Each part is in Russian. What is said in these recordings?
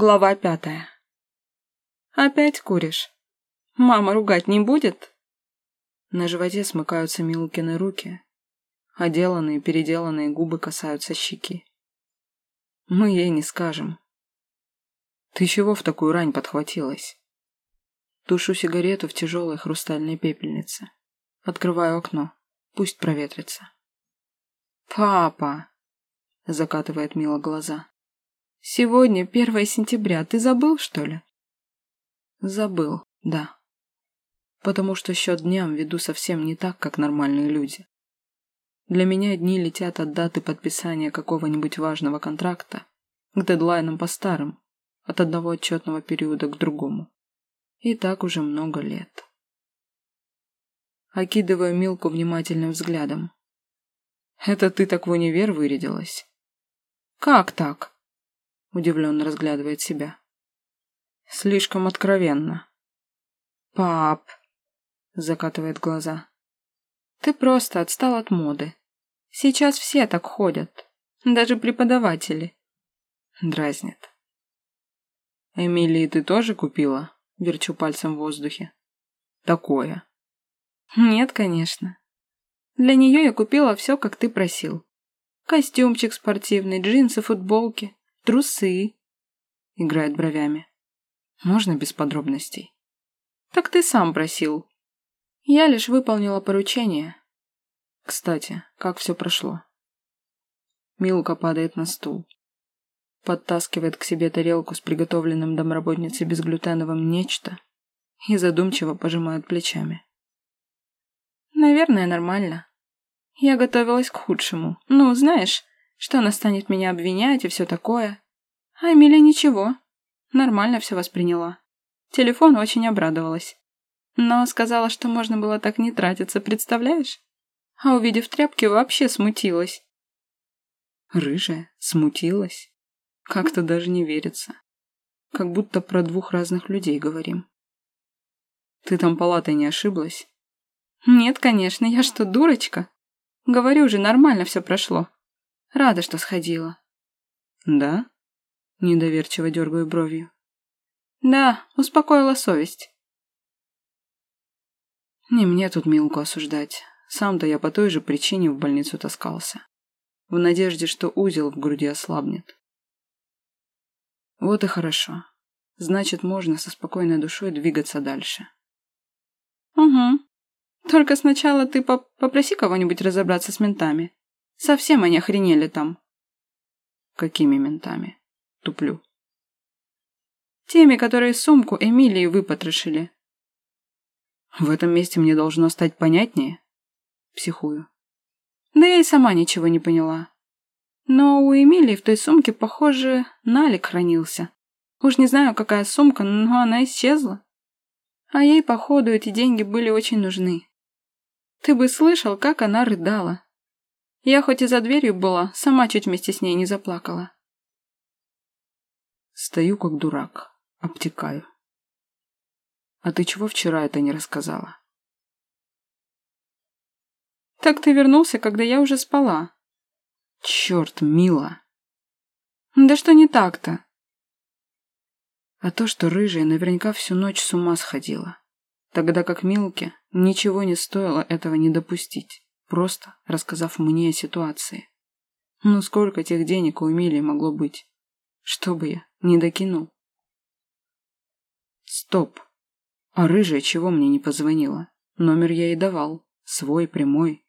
Глава пятая. «Опять куришь? Мама ругать не будет?» На животе смыкаются Милкины руки, а деланные, переделанные губы касаются щеки. Мы ей не скажем. «Ты чего в такую рань подхватилась?» Тушу сигарету в тяжелой хрустальной пепельнице. Открываю окно. Пусть проветрится. «Папа!» — закатывает Мила глаза. Сегодня первое сентября. Ты забыл, что ли? Забыл, да. Потому что счет дням веду совсем не так, как нормальные люди. Для меня дни летят от даты подписания какого-нибудь важного контракта к дедлайнам по старым, от одного отчетного периода к другому. И так уже много лет. Окидываю Милку внимательным взглядом. «Это ты так в универ вырядилась?» «Как так?» Удивленно разглядывает себя. Слишком откровенно. Пап, закатывает глаза. Ты просто отстал от моды. Сейчас все так ходят. Даже преподаватели. Дразнит. Эмилии ты тоже купила? Верчу пальцем в воздухе. Такое. Нет, конечно. Для нее я купила все, как ты просил. Костюмчик спортивный, джинсы, футболки. Трусы. Играет бровями. Можно без подробностей? Так ты сам просил. Я лишь выполнила поручение. Кстати, как все прошло? Милка падает на стул. Подтаскивает к себе тарелку с приготовленным домработницей безглютеновым нечто и задумчиво пожимает плечами. Наверное, нормально. Я готовилась к худшему. Ну, знаешь, что она станет меня обвинять и все такое. А Эмилия ничего. Нормально все восприняла. Телефон очень обрадовалась. Но сказала, что можно было так не тратиться, представляешь? А увидев тряпки, вообще смутилась. Рыжая? Смутилась? Как-то даже не верится. Как будто про двух разных людей говорим. Ты там палатой не ошиблась? Нет, конечно, я что, дурочка? Говорю же, нормально все прошло. Рада, что сходила. Да? Недоверчиво дергаю бровью. Да, успокоила совесть. Не мне тут Милку осуждать. Сам-то я по той же причине в больницу таскался. В надежде, что узел в груди ослабнет. Вот и хорошо. Значит, можно со спокойной душой двигаться дальше. Угу. Только сначала ты поп попроси кого-нибудь разобраться с ментами. Совсем они охренели там. Какими ментами? Туплю. Теми, которые сумку Эмилии выпотрошили. В этом месте мне должно стать понятнее. Психую. Да я и сама ничего не поняла. Но у Эмилии в той сумке, похоже, налик хранился. Уж не знаю, какая сумка, но она исчезла. А ей, походу, эти деньги были очень нужны. Ты бы слышал, как она рыдала. Я хоть и за дверью была, сама чуть вместе с ней не заплакала. Стою как дурак, обтекаю. А ты чего вчера это не рассказала? Так ты вернулся, когда я уже спала. Черт, мила. Да что не так-то? А то, что рыжая наверняка всю ночь с ума сходила. Тогда как Милке ничего не стоило этого не допустить просто рассказав мне о ситуации. Ну сколько тех денег у Эмилии могло быть? Чтобы я не докинул. Стоп. А рыжая чего мне не позвонила? Номер я ей давал. Свой, прямой.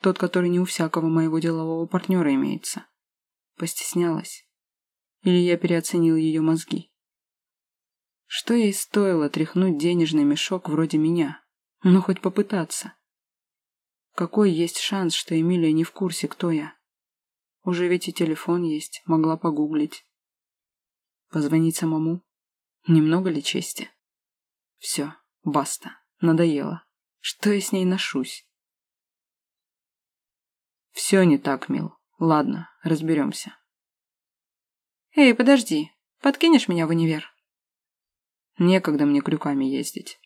Тот, который не у всякого моего делового партнера имеется. Постеснялась. Или я переоценил ее мозги. Что ей стоило тряхнуть денежный мешок вроде меня? Ну, хоть попытаться. Какой есть шанс, что Эмилия не в курсе, кто я? Уже ведь и телефон есть, могла погуглить. Позвонить самому? Немного ли чести? Все, баста, надоело. Что я с ней ношусь? Все не так, мил. Ладно, разберемся. Эй, подожди, подкинешь меня в универ? Некогда мне крюками ездить.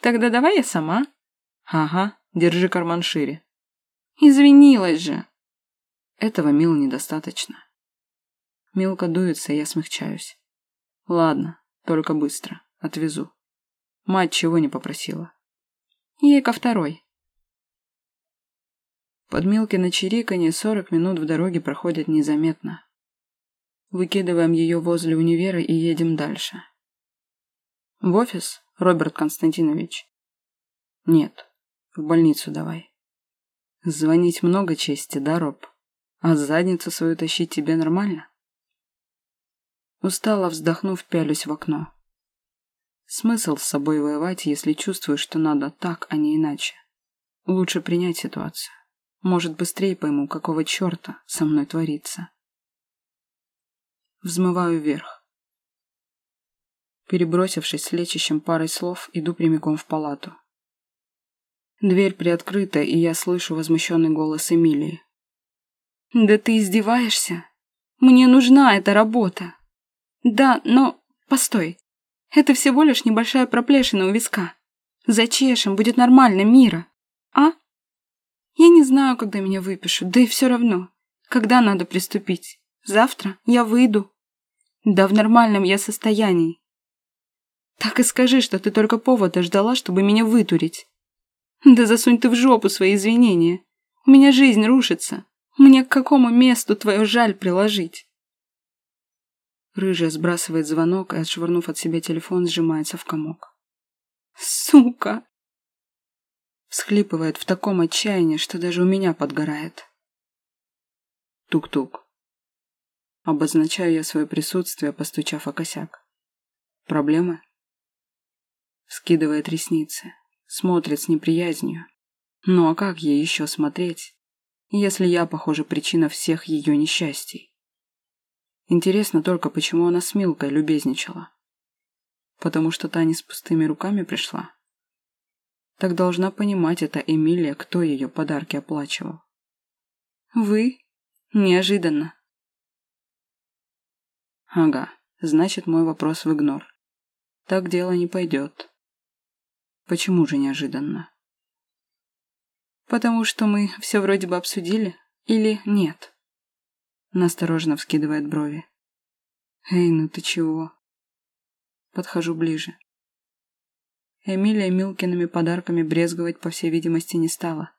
Тогда давай я сама. Ага, Держи карман шире. Извинилась же. Этого Мил недостаточно. Милка дуется, я смягчаюсь. Ладно, только быстро. Отвезу. Мать чего не попросила? Ей ко второй. Под Милкино чириканье сорок минут в дороге проходят незаметно. Выкидываем ее возле универа и едем дальше. В офис, Роберт Константинович? Нет, в больницу давай. Звонить много чести, да, Роб? А задницу свою тащить тебе нормально? Устало вздохнув, пялюсь в окно. Смысл с собой воевать, если чувствуешь, что надо так, а не иначе. Лучше принять ситуацию. Может, быстрее пойму, какого черта со мной творится. Взмываю вверх. Перебросившись с лечащим парой слов, иду прямиком в палату. Дверь приоткрыта, и я слышу возмущенный голос Эмилии. «Да ты издеваешься? Мне нужна эта работа!» «Да, но... Постой. Это всего лишь небольшая проплешина у виска. Зачешем, будет нормально, Мира. А?» Я не знаю, когда меня выпишут, да и все равно. Когда надо приступить? Завтра? Я выйду. Да в нормальном я состоянии. Так и скажи, что ты только повода ждала, чтобы меня вытурить. Да засунь ты в жопу свои извинения. У меня жизнь рушится. Мне к какому месту твою жаль приложить? Рыжая сбрасывает звонок и, отшвырнув от себя телефон, сжимается в комок. Сука! Всхлипывает в таком отчаянии, что даже у меня подгорает. Тук-тук. Обозначаю я свое присутствие, постучав о косяк. Проблемы? Скидывает ресницы, смотрит с неприязнью. Ну а как ей еще смотреть, если я, похоже, причина всех ее несчастий? Интересно только, почему она с Милкой любезничала. Потому что та не с пустыми руками пришла? Так должна понимать эта Эмилия, кто ее подарки оплачивал. Вы? Неожиданно. Ага, значит, мой вопрос в игнор. Так дело не пойдет. Почему же неожиданно? Потому что мы все вроде бы обсудили, или нет? Настороженно вскидывает брови. Эй, ну ты чего? Подхожу ближе. Эмилия Милкиными подарками брезговать, по всей видимости, не стала.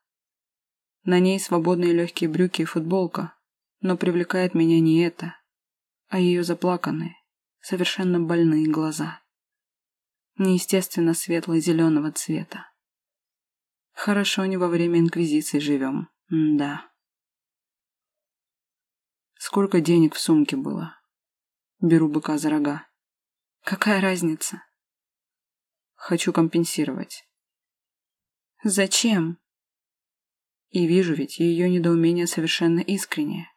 На ней свободные легкие брюки и футболка, но привлекает меня не это, а ее заплаканные, совершенно больные глаза. Неестественно светло-зеленого цвета. Хорошо не во время Инквизиции живем, М да. Сколько денег в сумке было? Беру быка за рога. Какая разница? Хочу компенсировать. Зачем? И вижу ведь ее недоумение совершенно искреннее.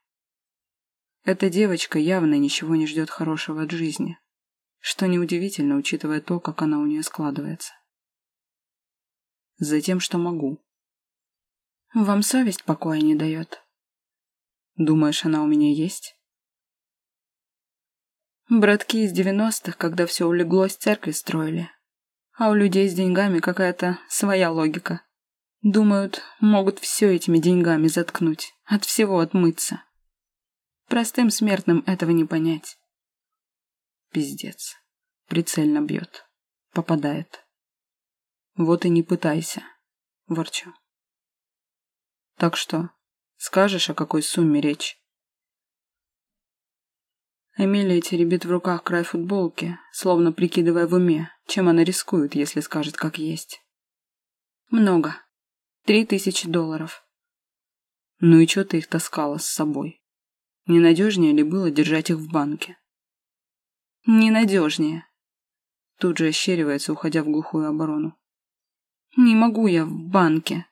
Эта девочка явно ничего не ждет хорошего от жизни, что неудивительно, учитывая то, как она у нее складывается. Затем, что могу. Вам совесть покоя не дает. Думаешь, она у меня есть? Братки из девяностых, когда все улеглось, церкви строили. А у людей с деньгами какая-то своя логика. Думают, могут все этими деньгами заткнуть, от всего отмыться. Простым смертным этого не понять. Пиздец. Прицельно бьет. Попадает. Вот и не пытайся. Ворчу. Так что, скажешь, о какой сумме речь? Эмилия теребит в руках край футболки, словно прикидывая в уме, чем она рискует, если скажет как есть. Много. Три тысячи долларов. Ну и что ты их таскала с собой? Ненадежнее ли было держать их в банке? Ненадежнее. Тут же ощеривается, уходя в глухую оборону. Не могу я в банке.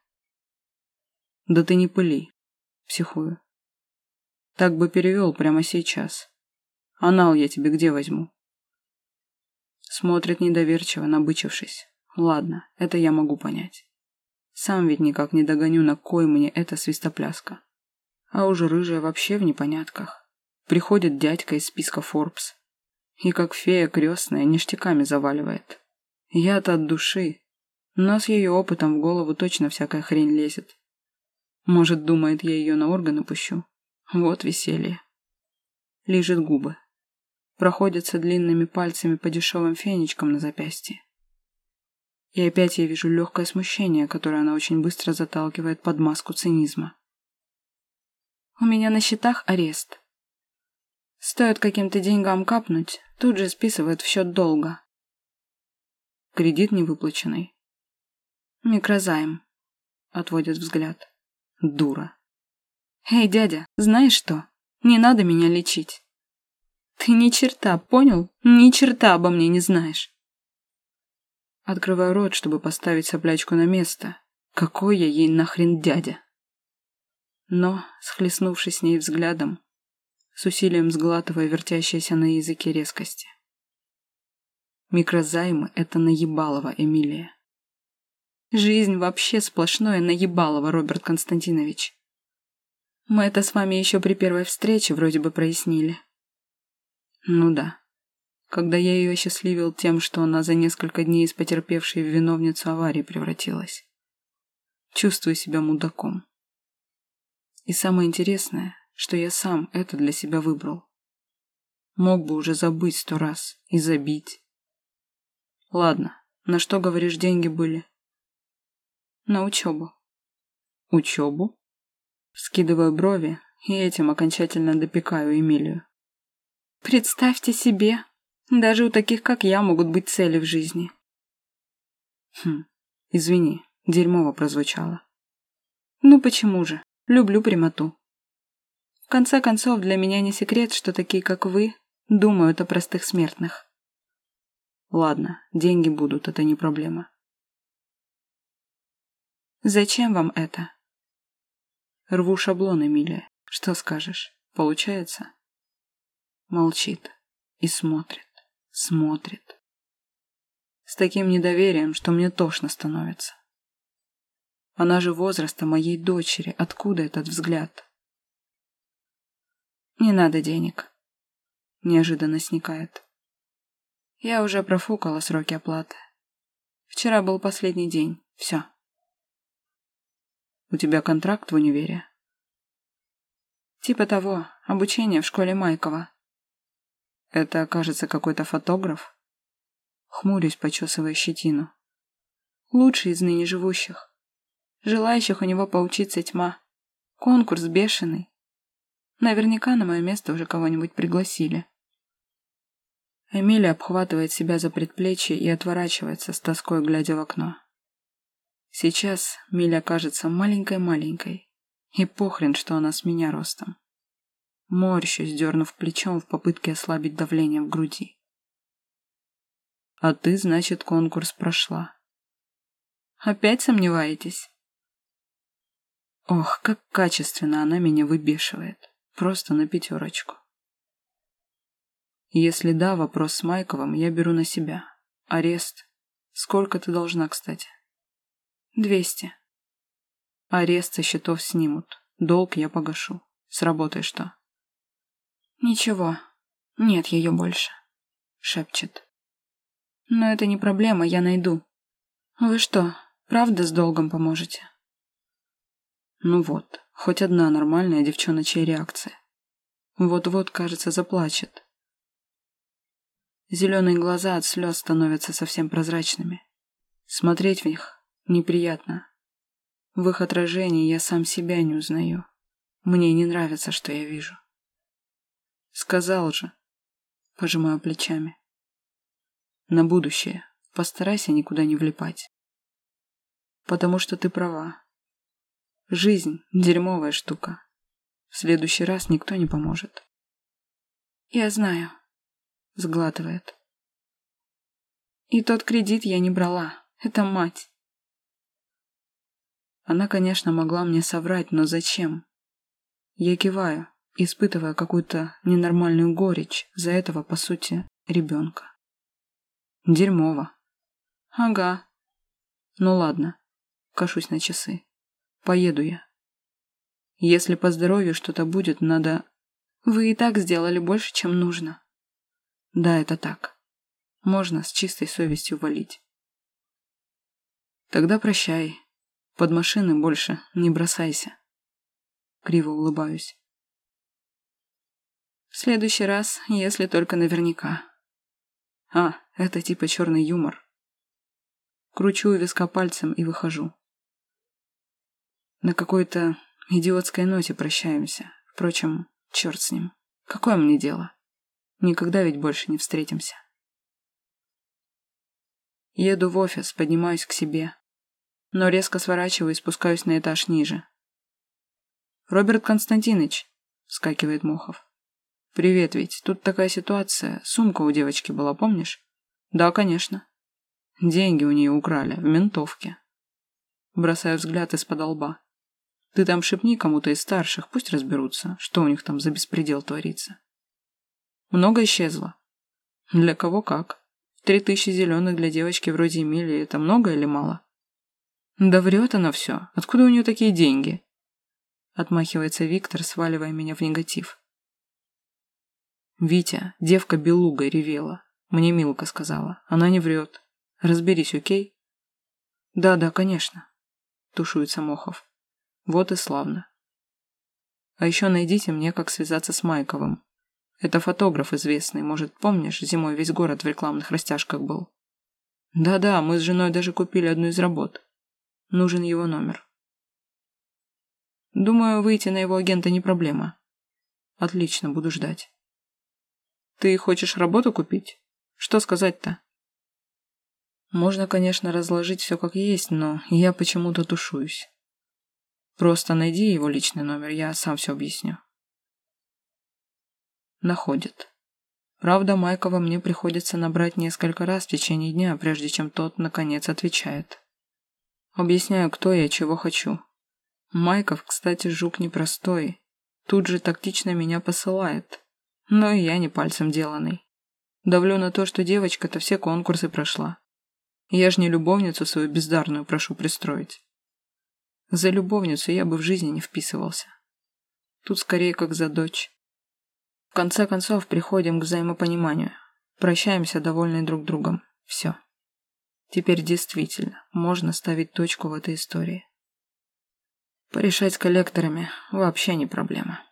Да ты не пыли. Психую. Так бы перевел прямо сейчас. Анал я тебе где возьму? Смотрит недоверчиво, набычившись. Ладно, это я могу понять. Сам ведь никак не догоню, на кой мне эта свистопляска. А уже рыжая вообще в непонятках. Приходит дядька из списка Forbes. И как фея крестная ништяками заваливает. Я-то от души. Но с ее опытом в голову точно всякая хрень лезет. Может, думает, я ее на органы пущу. Вот веселье. Лежит губы. проходится длинными пальцами по дешевым фенечкам на запястье. И опять я вижу легкое смущение, которое она очень быстро заталкивает под маску цинизма. У меня на счетах арест. Стоит каким-то деньгам капнуть, тут же списывают в счет долга. Кредит невыплаченный. Микрозайм. Отводит взгляд. Дура. Эй, дядя, знаешь что? Не надо меня лечить. Ты ни черта, понял? Ни черта обо мне не знаешь. Открываю рот, чтобы поставить соплячку на место. Какой я ей нахрен дядя? Но, схлестнувшись с ней взглядом, с усилием сглатывая вертящиеся на языке резкости. Микрозаймы — это наебалово, Эмилия. Жизнь вообще сплошное наебалово, Роберт Константинович. Мы это с вами еще при первой встрече вроде бы прояснили. Ну да. Когда я ее осчастливил тем, что она за несколько дней из потерпевшей в виновницу аварии превратилась. Чувствую себя мудаком. И самое интересное, что я сам это для себя выбрал. Мог бы уже забыть сто раз и забить. Ладно, на что, говоришь, деньги были? На учебу. Учебу? Скидываю брови и этим окончательно допекаю Эмилию. Представьте себе, даже у таких, как я, могут быть цели в жизни. Хм, извини, дерьмово прозвучало. Ну почему же? Люблю прямоту. Конце концов, для меня не секрет, что такие, как вы, думают о простых смертных. Ладно, деньги будут, это не проблема. Зачем вам это? Рву шаблон, Эмилия. Что скажешь? Получается? Молчит и смотрит, смотрит. С таким недоверием, что мне тошно становится. Она же возраста моей дочери. Откуда этот взгляд? Не надо денег. Неожиданно сникает. Я уже профукала сроки оплаты. Вчера был последний день. Все. У тебя контракт в универе? Типа того. Обучение в школе Майкова. Это, кажется, какой-то фотограф? Хмурюсь, почесывая щетину. Лучший из ныне живущих. Желающих у него поучиться тьма. Конкурс бешеный. Наверняка на мое место уже кого-нибудь пригласили. Эмилия обхватывает себя за предплечье и отворачивается с тоской, глядя в окно. Сейчас Миля кажется маленькой-маленькой. И похрен, что она с меня ростом. Морщусь, дернув плечом в попытке ослабить давление в груди. А ты, значит, конкурс прошла. Опять сомневаетесь? Ох, как качественно она меня выбешивает. Просто на пятерочку. Если да, вопрос с Майковым я беру на себя. Арест. Сколько ты должна, кстати? Двести. Арест со счетов снимут. Долг я погашу. Сработай что? Ничего. Нет ее больше. Шепчет. Но это не проблема, я найду. Вы что, правда с долгом поможете? Ну вот, хоть одна нормальная девчоночья реакция. Вот-вот, кажется, заплачет. Зеленые глаза от слез становятся совсем прозрачными. Смотреть в них неприятно. В их отражении я сам себя не узнаю. Мне не нравится, что я вижу. Сказал же. Пожимаю плечами. На будущее постарайся никуда не влипать. Потому что ты права. Жизнь – дерьмовая штука. В следующий раз никто не поможет. Я знаю. Сглатывает. И тот кредит я не брала. Это мать. Она, конечно, могла мне соврать, но зачем? Я киваю, испытывая какую-то ненормальную горечь за этого, по сути, ребенка. Дерьмово. Ага. Ну ладно. Кашусь на часы. Поеду я. Если по здоровью что-то будет, надо... Вы и так сделали больше, чем нужно. Да, это так. Можно с чистой совестью валить. Тогда прощай. Под машины больше не бросайся. Криво улыбаюсь. В следующий раз, если только наверняка. А, это типа черный юмор. Кручу виска пальцем и выхожу. На какой-то идиотской ноте прощаемся. Впрочем, черт с ним. Какое мне дело? Никогда ведь больше не встретимся. Еду в офис, поднимаюсь к себе. Но резко сворачиваю и спускаюсь на этаж ниже. «Роберт Константинович», — вскакивает Мохов. «Привет, ведь тут такая ситуация. Сумка у девочки была, помнишь?» «Да, конечно». «Деньги у нее украли, в ментовке». Бросаю взгляд из-под лба. «Ты там шепни кому-то из старших, пусть разберутся, что у них там за беспредел творится». «Много исчезло?» «Для кого как. Три тысячи зеленых для девочки вроде Эмилии – это много или мало?» «Да врет она все. Откуда у нее такие деньги?» Отмахивается Виктор, сваливая меня в негатив. Витя, девка белугой ревела. Мне Милка сказала. Она не врет. Разберись, окей? Да-да, конечно. Тушуется Мохов. Вот и славно. А еще найдите мне, как связаться с Майковым. Это фотограф известный, может, помнишь, зимой весь город в рекламных растяжках был. Да-да, мы с женой даже купили одну из работ. Нужен его номер. Думаю, выйти на его агента не проблема. Отлично, буду ждать. Ты хочешь работу купить? Что сказать-то? Можно, конечно, разложить все как есть, но я почему-то тушуюсь. Просто найди его личный номер, я сам все объясню. Находит. Правда, Майкова мне приходится набрать несколько раз в течение дня, прежде чем тот, наконец, отвечает. Объясняю, кто я, чего хочу. Майков, кстати, жук непростой. Тут же тактично меня посылает. Но и я не пальцем деланный. Давлю на то, что девочка-то все конкурсы прошла. Я ж не любовницу свою бездарную прошу пристроить. За любовницу я бы в жизни не вписывался. Тут скорее как за дочь. В конце концов приходим к взаимопониманию. Прощаемся довольны друг другом. Все. Теперь действительно можно ставить точку в этой истории. Порешать с коллекторами вообще не проблема.